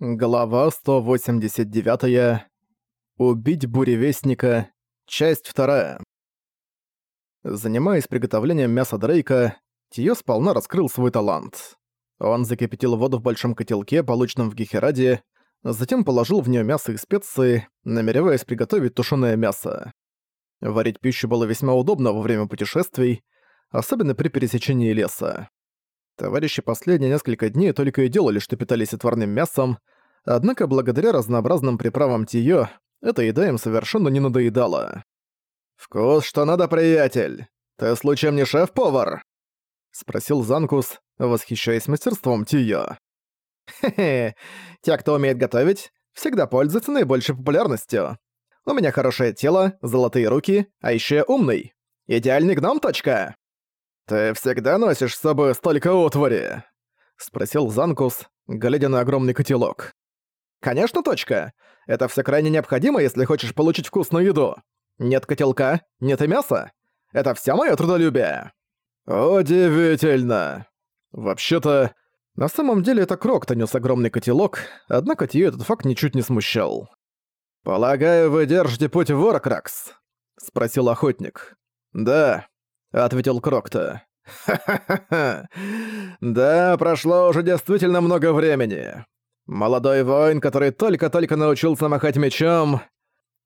Глава 189. Убить буревестника. Часть 2. Занимаясь приготовлением мяса Дрейка, Тиё сполна раскрыл свой талант. Он закипятил воду в большом котелке, полученном в Гехераде, затем положил в неё мясо и специи, намереваясь приготовить тушеное мясо. Варить пищу было весьма удобно во время путешествий, особенно при пересечении леса. Товарищи последние несколько дней только и делали, что питались отварным мясом, однако благодаря разнообразным приправам Тиё, эта еда им совершенно не надоедала. «Вкус что надо, приятель! Ты случаем не шеф-повар?» — спросил Занкус, восхищаясь мастерством Тиё. «Хе-хе, те, кто умеет готовить, всегда пользуются наибольшей популярностью. У меня хорошее тело, золотые руки, а ещё умный. Идеальный гном, точка!» «Ты всегда носишь с собой столько утвари?» — спросил Занкус, глядя на огромный котелок. «Конечно, точка. Это все крайне необходимо, если хочешь получить вкусную еду. Нет котелка, нет и мяса. Это все моё трудолюбие». «Удивительно. Вообще-то, на самом деле это Крок нес огромный котелок, однако Тью этот факт ничуть не смущал. «Полагаю, вы держите путь в Оракракс?» — спросил охотник. «Да», — ответил Крокта. «Ха-ха-ха! Да, прошло уже действительно много времени. Молодой воин, который только-только научился махать мечом...»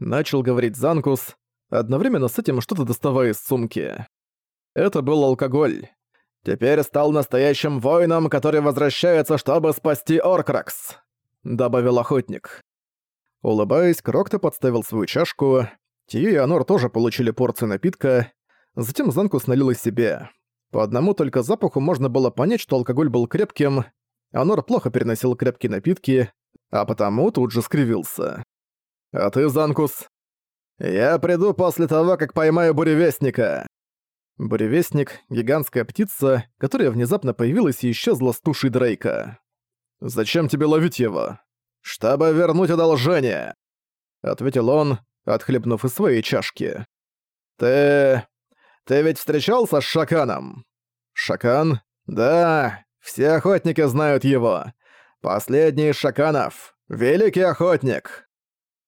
Начал говорить Занкус, одновременно с этим что-то доставая из сумки. Это был алкоголь. «Теперь стал настоящим воином, который возвращается, чтобы спасти Оркракс», — добавил охотник. Улыбаясь, Крокто подставил свою чашку. Тию и Анор тоже получили порцию напитка, Затем Занкус налил и себе. По одному только запаху можно было понять, что алкоголь был крепким, Анор плохо переносил крепкие напитки, а потому тут же скривился. «А ты, Занкус?» «Я приду после того, как поймаю буревестника». Буревестник — гигантская птица, которая внезапно появилась и исчезла с тушей Дрейка. «Зачем тебе ловить его?» «Чтобы вернуть одолжение», — ответил он, отхлебнув из своей чашки. «Ты... Ты ведь встречался с Шаканом?» «Шакан? Да, все охотники знают его. Последний из Шаканов. Великий охотник!»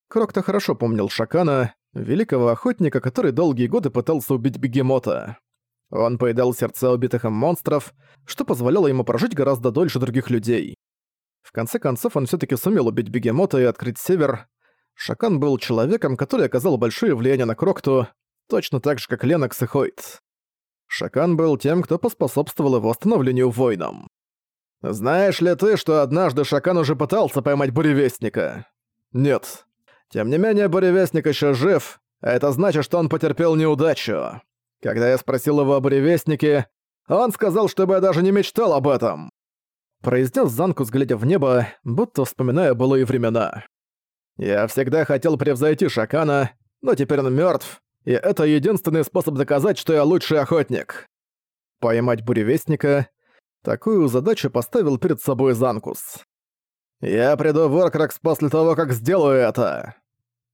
Крокто хорошо помнил Шакана, великого охотника, который долгие годы пытался убить бегемота. Он поедал сердца убитых им монстров, что позволяло ему прожить гораздо дольше других людей. В конце концов, он все таки сумел убить бегемота и открыть север. Шакан был человеком, который оказал большое влияние на Крокту, точно так же, как Ленокс и Хойт. Шакан был тем, кто поспособствовал его становлению воином. «Знаешь ли ты, что однажды Шакан уже пытался поймать Буревестника?» «Нет. Тем не менее, Буревестник еще жив, а это значит, что он потерпел неудачу. Когда я спросил его о Буревестнике, он сказал, чтобы я даже не мечтал об этом». Произнес Занкус, глядя в небо, будто вспоминая былые времена. «Я всегда хотел превзойти Шакана, но теперь он мертв, и это единственный способ доказать, что я лучший охотник. Поймать буревестника — такую задачу поставил перед собой Занкус. «Я приду в Оркракс после того, как сделаю это!»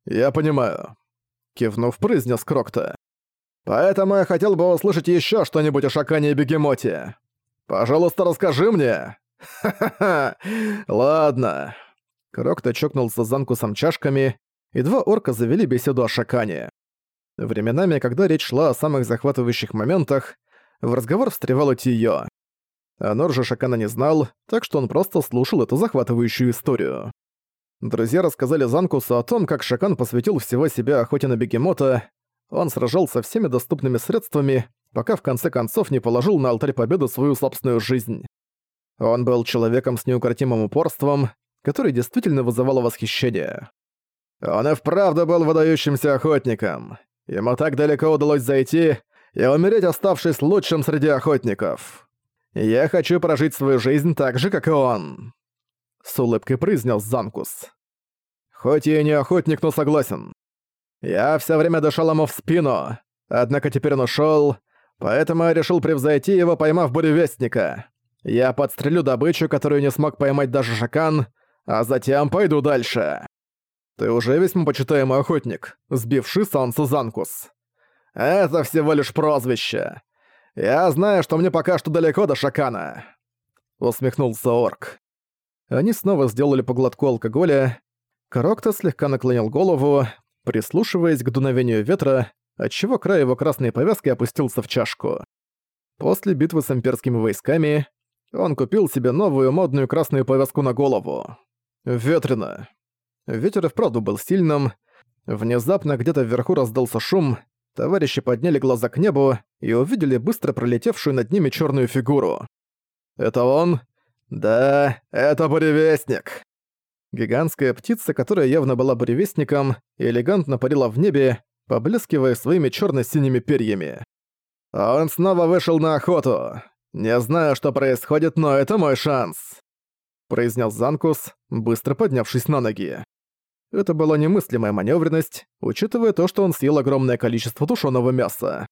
«Я понимаю», — кивнув, произнес Крокта. «Поэтому я хотел бы услышать еще что-нибудь о Шакане и Бегемоте. Пожалуйста, расскажи мне!» «Ха-ха-ха! Ладно!» Крокта чокнулся с Занкусом чашками, и два орка завели беседу о Шакане. Временами, когда речь шла о самых захватывающих моментах, в разговор встревала Тиё. Анор же Шакана не знал, так что он просто слушал эту захватывающую историю. Друзья рассказали Занкусу о том, как Шакан посвятил всего себя охоте на бегемота. Он сражался всеми доступными средствами, пока в конце концов не положил на алтарь победы свою собственную жизнь. Он был человеком с неукротимым упорством, который действительно вызывало восхищение. Он и вправду был выдающимся охотником. Ему так далеко удалось зайти и умереть, оставшись лучшим среди охотников. Я хочу прожить свою жизнь так же, как и он. С улыбкой произнес Занкус. Хоть я и не охотник, но согласен. Я все время дышал ему в спину, однако теперь он ушел, поэтому я решил превзойти его, поймав буревестника. Я подстрелю добычу, которую не смог поймать даже Шакан, а затем пойду дальше. Ты уже весьма почитаемый охотник, сбивший Санса Занкус. Это всего лишь прозвище. Я знаю, что мне пока что далеко до Шакана. Усмехнулся орк. они снова сделали по глотку алкоголя. Крокто слегка наклонил голову, прислушиваясь к дуновению ветра, отчего край его красной повязки опустился в чашку. После битвы с имперскими войсками он купил себе новую модную красную повязку на голову. Ветрено. Ветер и вправду был сильным. Внезапно где-то вверху раздался шум, товарищи подняли глаза к небу и увидели быстро пролетевшую над ними черную фигуру. «Это он?» «Да, это буревестник!» Гигантская птица, которая явно была буревестником, элегантно парила в небе, поблескивая своими черно синими перьями. «Он снова вышел на охоту. Не знаю, что происходит, но это мой шанс», — произнес Занкус, быстро поднявшись на ноги. Это была немыслимая маневренность, учитывая то, что он съел огромное количество тушеного мяса.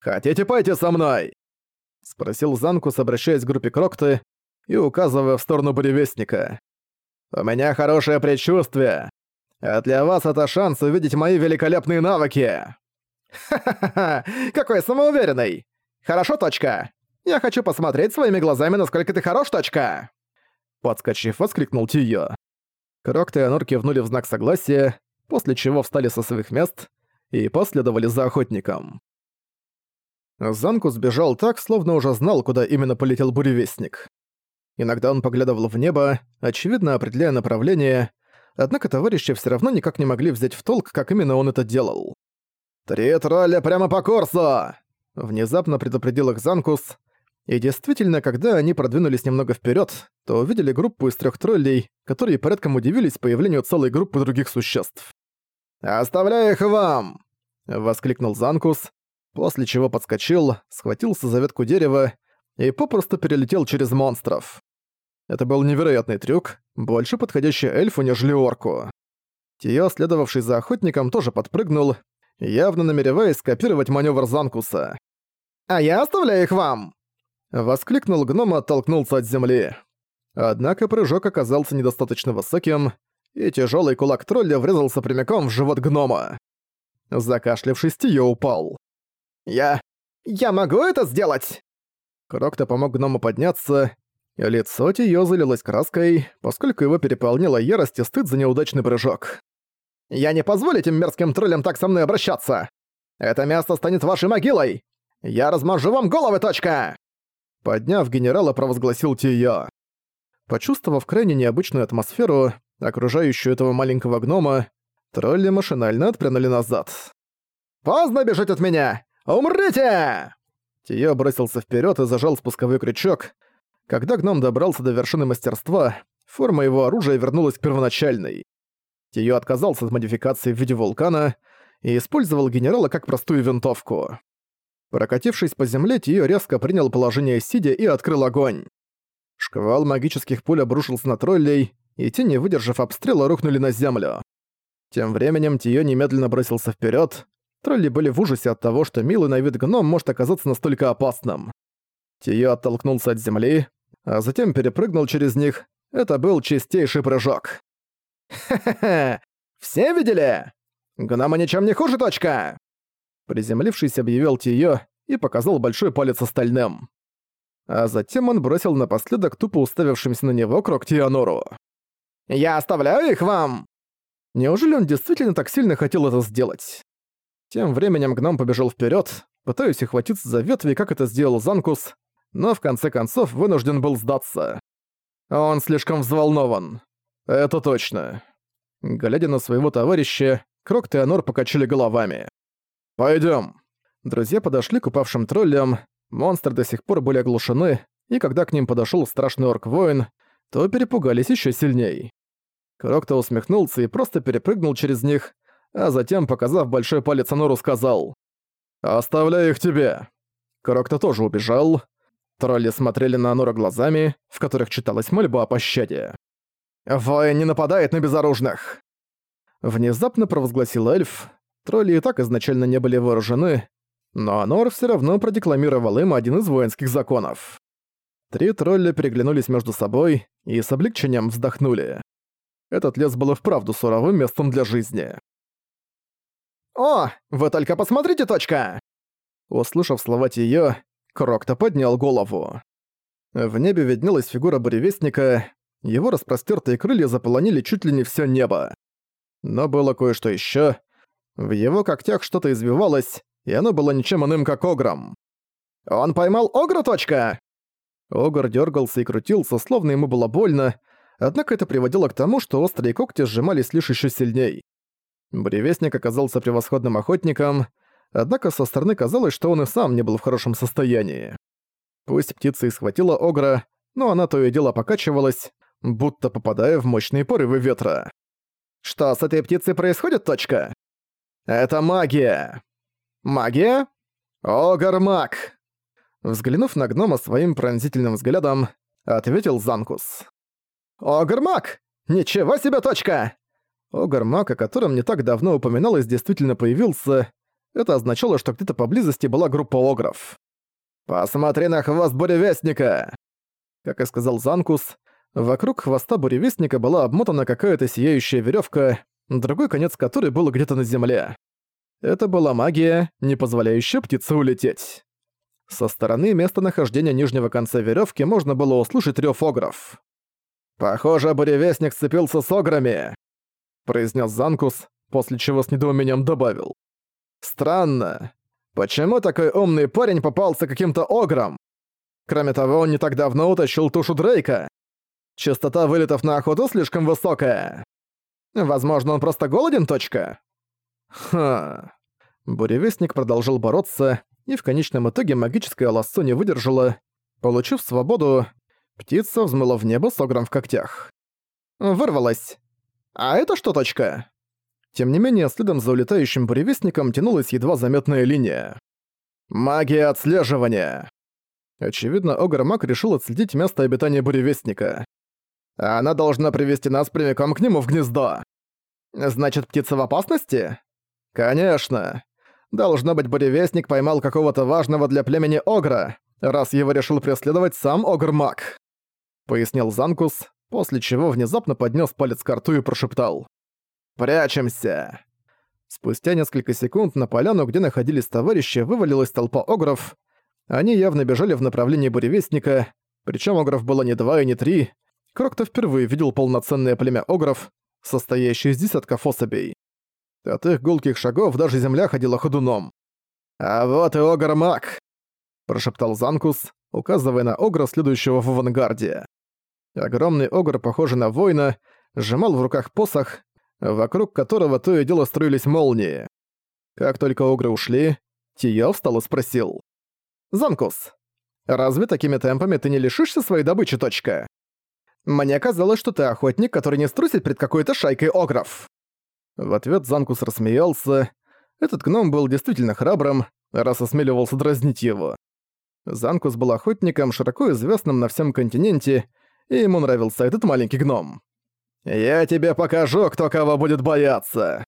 «Хотите пойти со мной?» — спросил Занкус, обращаясь к группе Крокты и указывая в сторону буревестника. «У меня хорошее предчувствие, а для вас это шанс увидеть мои великолепные навыки!» «Ха-ха-ха! Какой самоуверенный! Хорошо, точка! Я хочу посмотреть своими глазами, насколько ты хорош, точка!» Подскочив, воскликнул Тио. Крокт и Анор кивнули в знак согласия, после чего встали со своих мест и последовали за охотником. Занку сбежал так, словно уже знал, куда именно полетел буревестник. Иногда он поглядывал в небо, очевидно определяя направление, однако товарищи все равно никак не могли взять в толк, как именно он это делал. «Три тролля прямо по курсу!» Внезапно предупредил их Занкус, и действительно, когда они продвинулись немного вперед, то увидели группу из трех троллей, которые порядком удивились появлению целой группы других существ. «Оставляю их вам!» — воскликнул Занкус, после чего подскочил, схватился за ветку дерева и попросту перелетел через монстров. Это был невероятный трюк, больше подходящий эльфу, нежели орку. Тио, следовавший за охотником, тоже подпрыгнул, явно намереваясь скопировать маневр Занкуса. «А я оставляю их вам!» Воскликнул гном и оттолкнулся от земли. Однако прыжок оказался недостаточно высоким, и тяжелый кулак тролля врезался прямиком в живот гнома. Закашлявшись, Тио упал. «Я... я могу это сделать?» Крокто помог гному подняться, Лицо Тиё залилось краской, поскольку его переполнила ярость и стыд за неудачный прыжок. «Я не позволю этим мерзким троллям так со мной обращаться! Это место станет вашей могилой! Я размажу вам головы, точка!» Подняв генерала, провозгласил Тиё. Почувствовав крайне необычную атмосферу, окружающую этого маленького гнома, тролли машинально отпрянули назад. «Поздно бежать от меня! Умрите!» Тиё бросился вперед и зажал спусковой крючок, когда гном добрался до вершины мастерства, форма его оружия вернулась к первоначальной. Тиё отказался от модификации в виде вулкана и использовал генерала как простую винтовку. Прокатившись по земле, Тиё резко принял положение сидя и открыл огонь. Шквал магических пуль обрушился на троллей, и те, не выдержав обстрела, рухнули на землю. Тем временем Тиё немедленно бросился вперед. Тролли были в ужасе от того, что милый на вид гном может оказаться настолько опасным. Тиё оттолкнулся от земли, а затем перепрыгнул через них. Это был чистейший прыжок. «Ха-ха-ха! Все видели? Гнома ничем не хуже, точка!» Приземлившись, объявил Тиё и показал большой палец остальным. А затем он бросил напоследок тупо уставившимся на него Кроктианору. «Я оставляю их вам!» Неужели он действительно так сильно хотел это сделать? Тем временем гном побежал вперед, пытаясь ухватиться за ветви, как это сделал Занкус, но в конце концов вынужден был сдаться. Он слишком взволнован. Это точно. Глядя на своего товарища, Крокт и Анор покачали головами. «Пойдём». Друзья подошли к упавшим троллям, монстры до сих пор были оглушены, и когда к ним подошёл страшный орк-воин, то перепугались ещё сильней. Крокто усмехнулся и просто перепрыгнул через них, а затем, показав большой палец Анору, сказал «Оставляю их тебе». Крокто тоже убежал, Тролли смотрели на Анура глазами, в которых читалась мольба о пощаде. «Воин не нападает на безоружных!» Внезапно провозгласил эльф. Тролли и так изначально не были вооружены, но Анор все равно продекламировал им один из воинских законов. Три тролля переглянулись между собой и с облегчением вздохнули. Этот лес был и вправду суровым местом для жизни. «О, вы только посмотрите, точка!» Услышав слова Тиё, Крокто поднял голову. В небе виднелась фигура буревестника. его распростёртые крылья заполонили чуть ли не всё небо. Но было кое-что ещё. В его когтях что-то извивалось, и оно было ничем иным, как огром. «Он поймал огра, точка!» Огр дёргался и крутился, словно ему было больно, однако это приводило к тому, что острые когти сжимались лишь ещё сильней. Буревестник оказался превосходным охотником, однако со стороны казалось, что он и сам не был в хорошем состоянии. Пусть птица и схватила Огра, но она то и дело покачивалась, будто попадая в мощные порывы ветра. «Что с этой птицей происходит, точка?» «Это магия!» «Магия?» «Огар-маг!» Взглянув на гнома своим пронзительным взглядом, ответил Занкус. «Огар-маг! Ничего себе, точка!» Огар-маг, о котором не так давно упоминалось, действительно появился. Это означало, что где-то поблизости была группа огров. «Посмотри на хвост буревестника!» Как и сказал Занкус, вокруг хвоста буревестника была обмотана какая-то сияющая веревка, другой конец которой был где-то на земле. Это была магия, не позволяющая птице улететь. Со стороны местонахождения нижнего конца веревки можно было услышать рёв огров. «Похоже, буревестник сцепился с ограми», — произнес Занкус, после чего с недоумением добавил. «Странно. Почему такой умный парень попался каким-то огром? Кроме того, он не так давно утащил тушу Дрейка. Частота вылетов на охоту слишком высокая. Возможно, он просто голоден, точка? Ха. Буревестник продолжил бороться, и в конечном итоге магическое лассо не выдержало. Получив свободу, птица взмыла в небо с огром в когтях. Вырвалась. А это что точка? Тем не менее, следом за улетающим буревестником тянулась едва заметная линия. «Магия отслеживания!» Очевидно, Огр-Мак решил отследить место обитания буревестника. «Она должна привести нас прямиком к нему в гнездо!» «Значит, птица в опасности?» «Конечно. Должно быть, буревестник поймал какого-то важного для племени Огра, раз его решил преследовать сам Огр-Мак», — пояснил Занкус, после чего внезапно поднес палец к рту и прошептал. «Прячемся!» Спустя несколько секунд на поляну, где находились товарищи, вывалилась толпа огров. Они явно бежали в направлении буревестника, причем огров было не два и не три. Крокто впервые видел полноценное племя огров, состоящее из десятков особей. От их гулких шагов даже земля ходила ходуном. «А вот и огр-маг!» – прошептал Занкус, указывая на огра, следующего в авангарде. Огромный огр, похожий на воина, сжимал в руках посох, вокруг которого то и дело строились молнии. Как только огры ушли, Тиё встал и спросил. «Занкус, разве такими темпами ты не лишишься своей добычи, точка? Мне казалось, что ты охотник, который не струсит перед какой-то шайкой огров». В ответ Занкус рассмеялся. Этот гном был действительно храбрым, раз осмеливался дразнить его. Занкус был охотником, широко известным на всем континенте, и ему нравился этот маленький гном. «Я тебе покажу, кто кого будет бояться!»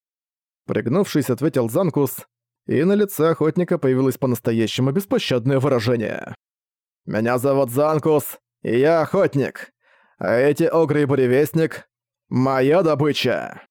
Пригнувшись, ответил Занкус, и на лице охотника появилось по-настоящему беспощадное выражение. «Меня зовут Занкус, и я охотник, а эти огры и буревестник — моя добыча!»